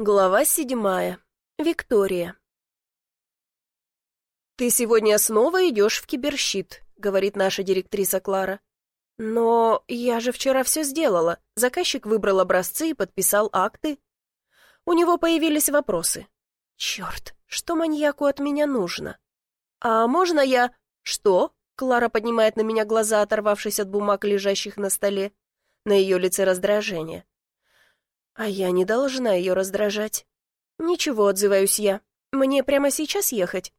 Глава седьмая. Виктория. «Ты сегодня снова идешь в киберщит», — говорит наша директриса Клара. «Но я же вчера все сделала. Заказчик выбрал образцы и подписал акты. У него появились вопросы. Черт, что маньяку от меня нужно? А можно я... Что?» Клара поднимает на меня глаза, оторвавшись от бумаг, лежащих на столе. На ее лице раздражение. А я не должна ее раздражать. Ничего, отзываюсь я. Мне прямо сейчас ехать?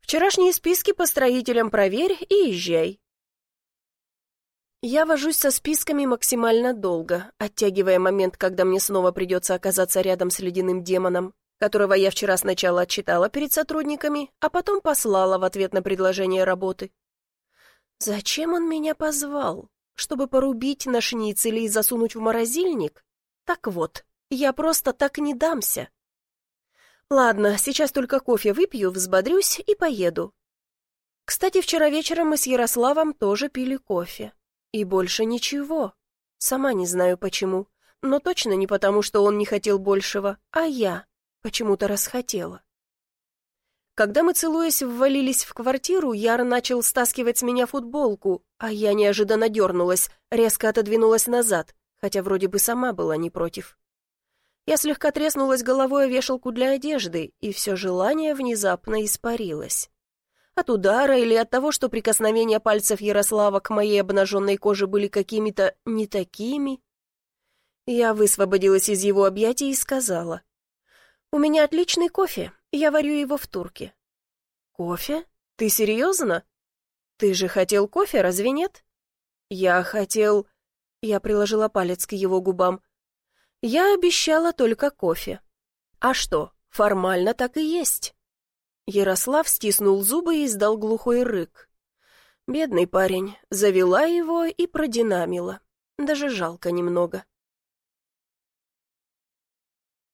Вчерашние списки по строителям проверь и езжай. Я вожусь со списками максимально долго, оттягивая момент, когда мне снова придется оказаться рядом с ледяным демоном, которого я вчера сначала отчитала перед сотрудниками, а потом послала в ответ на предложение работы. Зачем он меня позвал? Чтобы порубить на шницели и засунуть в морозильник? Так вот, я просто так не дамся. Ладно, сейчас только кофе выпью, взбодрюсь и поеду. Кстати, вчера вечером мы с Ярославом тоже пили кофе. И больше ничего. Сама не знаю почему, но точно не потому, что он не хотел большего, а я почему-то расхотела. Когда мы, целуясь, ввалились в квартиру, Яр начал стаскивать с меня футболку, а я неожиданно дернулась, резко отодвинулась назад хотя вроде бы сама была не против. Я слегка треснулась головой о вешалку для одежды, и все желание внезапно испарилось. От удара или от того, что прикосновения пальцев Ярослава к моей обнаженной коже были какими-то не такими. Я высвободилась из его объятий и сказала. «У меня отличный кофе, я варю его в турке». «Кофе? Ты серьезно? Ты же хотел кофе, разве нет?» «Я хотел...» Я приложила палец к его губам. «Я обещала только кофе». «А что, формально так и есть». Ярослав стиснул зубы и издал глухой рык. Бедный парень, завела его и продинамила. Даже жалко немного.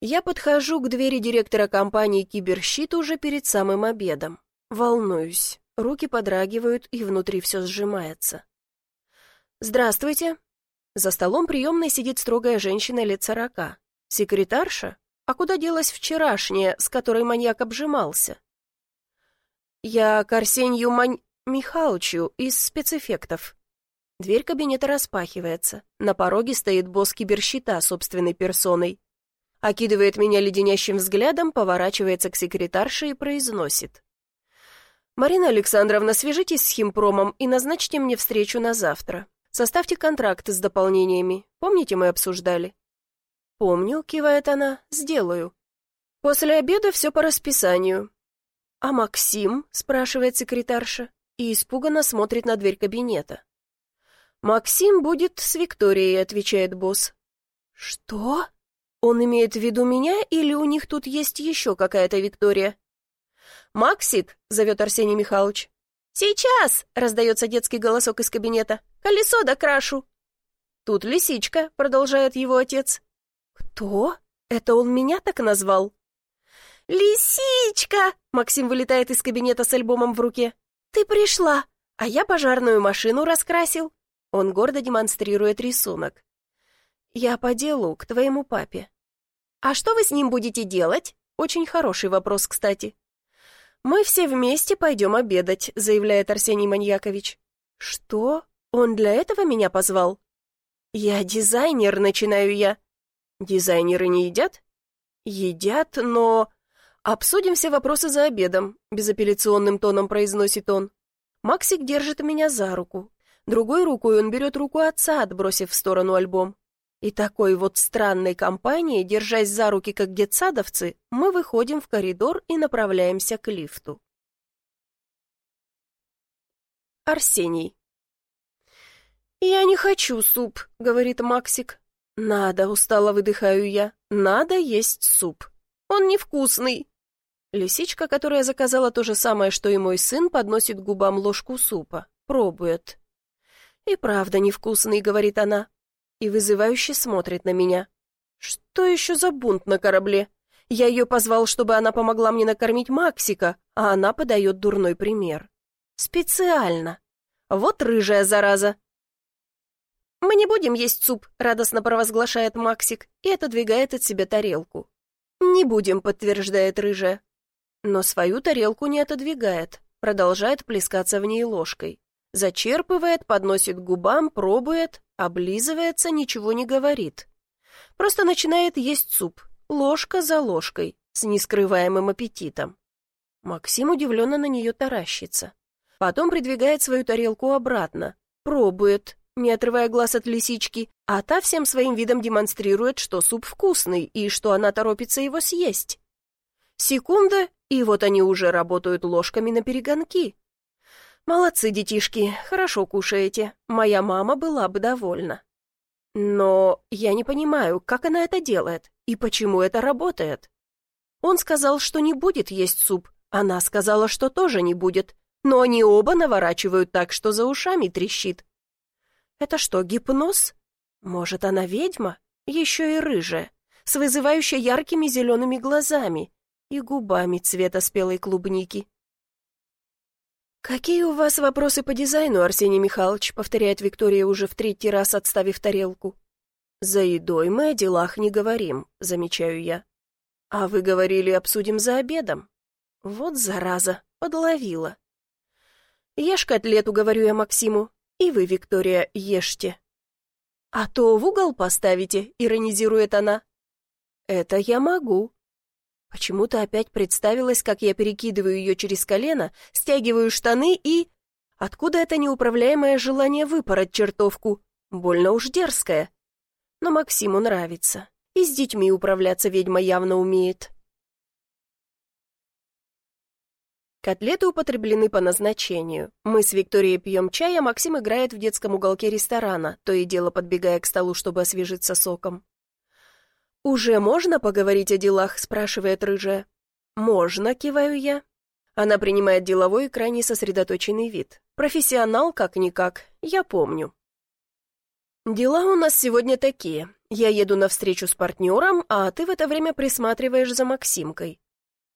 Я подхожу к двери директора компании «Киберщит» уже перед самым обедом. Волнуюсь, руки подрагивают и внутри все сжимается. «Здравствуйте», за столом приемной сидит строгая женщина лет сорока. Секретарша? А куда делась вчерашняя, с которой маньяк обжимался? Я к Арсенью Мань... Михалычу из спецэффектов. Дверь кабинета распахивается. На пороге стоит босс киберщита собственной персоной. Окидывает меня леденящим взглядом, поворачивается к секретарше и произносит. «Марина Александровна, свяжитесь с химпромом и назначьте мне встречу на завтра. Составьте контракт с дополнениями. Помните, мы обсуждали?» «Помню», — кивает она, — «сделаю». «После обеда все по расписанию». «А Максим?» — спрашивает секретарша и испуганно смотрит на дверь кабинета. «Максим будет с Викторией», — отвечает босс. «Что? Он имеет в виду меня или у них тут есть еще какая-то Виктория?» «Максик», — зовет Арсений Михайлович. «Сейчас!» — раздается детский голосок из кабинета. «Колесо докрашу!» «Тут лисичка», — продолжает его отец. «Кто? Это он меня так назвал?» «Лисичка!» — Максим вылетает из кабинета с альбомом в руке. «Ты пришла, а я пожарную машину раскрасил». Он гордо демонстрирует рисунок. «Я по делу, к твоему папе». «А что вы с ним будете делать?» Очень хороший вопрос, кстати. «Мы все вместе пойдем обедать», — заявляет Арсений Маньякович. «Что? Он для этого меня позвал?» «Я дизайнер», — начинаю я. «Дизайнеры не едят?» «Едят, но...» «Обсудим все вопросы за обедом», — безапелляционным тоном произносит он. Максик держит меня за руку. Другой рукой он берет руку отца, отбросив в сторону альбом. И такой вот странной компанией, держась за руки как детсадовцы, мы выходим в коридор и направляемся к лифту. Арсений. «Я не хочу суп», — говорит Максик. «Надо», — устало выдыхаю я. «Надо есть суп. Он невкусный». Лисичка, которая заказала то же самое, что и мой сын, подносит губам ложку супа. Пробует. «И правда невкусный», — говорит она и вызывающе смотрит на меня. Что еще за бунт на корабле? Я ее позвал, чтобы она помогла мне накормить Максика, а она подает дурной пример. Специально. Вот рыжая зараза. «Мы не будем есть суп», — радостно провозглашает Максик и отодвигает от себя тарелку. «Не будем», — подтверждает рыжая. Но свою тарелку не отодвигает, продолжает плескаться в ней ложкой. Зачерпывает, подносит к губам, пробует, облизывается, ничего не говорит. Просто начинает есть суп, ложка за ложкой, с нескрываемым аппетитом. Максим удивленно на нее таращится. Потом придвигает свою тарелку обратно, пробует, не отрывая глаз от лисички, а та всем своим видом демонстрирует, что суп вкусный и что она торопится его съесть. Секунда, и вот они уже работают ложками на перегонки. Молодцы, детишки, хорошо кушаете. Моя мама была бы довольна. Но я не понимаю, как она это делает и почему это работает. Он сказал, что не будет есть суп, она сказала, что тоже не будет, но они оба наворачивают так, что за ушами трещит. Это что, гипноз? Может, она ведьма? Еще и рыжая, с вызывающе яркими зелеными глазами и губами цвета спелой клубники. «Какие у вас вопросы по дизайну, Арсений Михайлович?» — повторяет Виктория уже в третий раз, отставив тарелку. «За едой мы о делах не говорим», — замечаю я. «А вы говорили, обсудим за обедом?» «Вот зараза, подловила». «Ешь котлету», — говорю я Максиму, — «и вы, Виктория, ешьте». «А то в угол поставите», — иронизирует она. «Это я могу», Почему-то опять представилось, как я перекидываю ее через колено, стягиваю штаны и... Откуда это неуправляемое желание выпороть чертовку? Больно уж дерзкое. Но Максиму нравится. И с детьми управляться ведьма явно умеет. Котлеты употреблены по назначению. Мы с Викторией пьем чай, а Максим играет в детском уголке ресторана, то и дело подбегая к столу, чтобы освежиться соком. «Уже можно поговорить о делах?» — спрашивает рыжая. «Можно», — киваю я. Она принимает деловой и крайне сосредоточенный вид. Профессионал как-никак, я помню. «Дела у нас сегодня такие. Я еду на встречу с партнером, а ты в это время присматриваешь за Максимкой».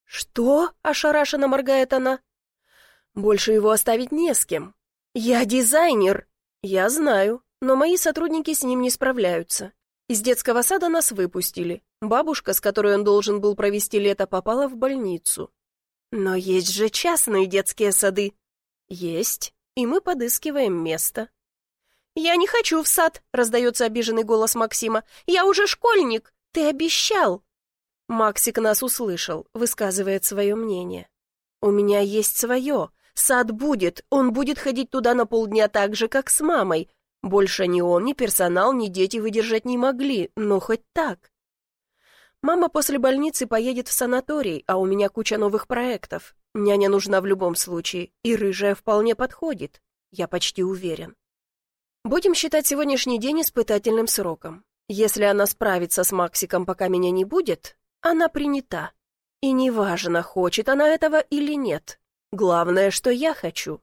«Что?» — ошарашенно моргает она. «Больше его оставить не с кем. Я дизайнер». «Я знаю, но мои сотрудники с ним не справляются. Из детского сада нас выпустили. Бабушка, с которой он должен был провести лето, попала в больницу. Но есть же частные детские сады. Есть, и мы подыскиваем место. «Я не хочу в сад», — раздается обиженный голос Максима. «Я уже школьник, ты обещал». Максик нас услышал, высказывает свое мнение. «У меня есть свое. Сад будет, он будет ходить туда на полдня так же, как с мамой, больше ни он, ни персонал, ни дети выдержать не могли, но хоть так. Мама после больницы поедет в санаторий, а у меня куча новых проектов. Няня нужна в любом случае, и рыжая вполне подходит. Я почти уверен. Будем считать сегодняшний день испытательным сроком. Если она справится с Максиком, пока меня не будет, она принята. И неважно, хочет она этого или нет. Главное, что я хочу.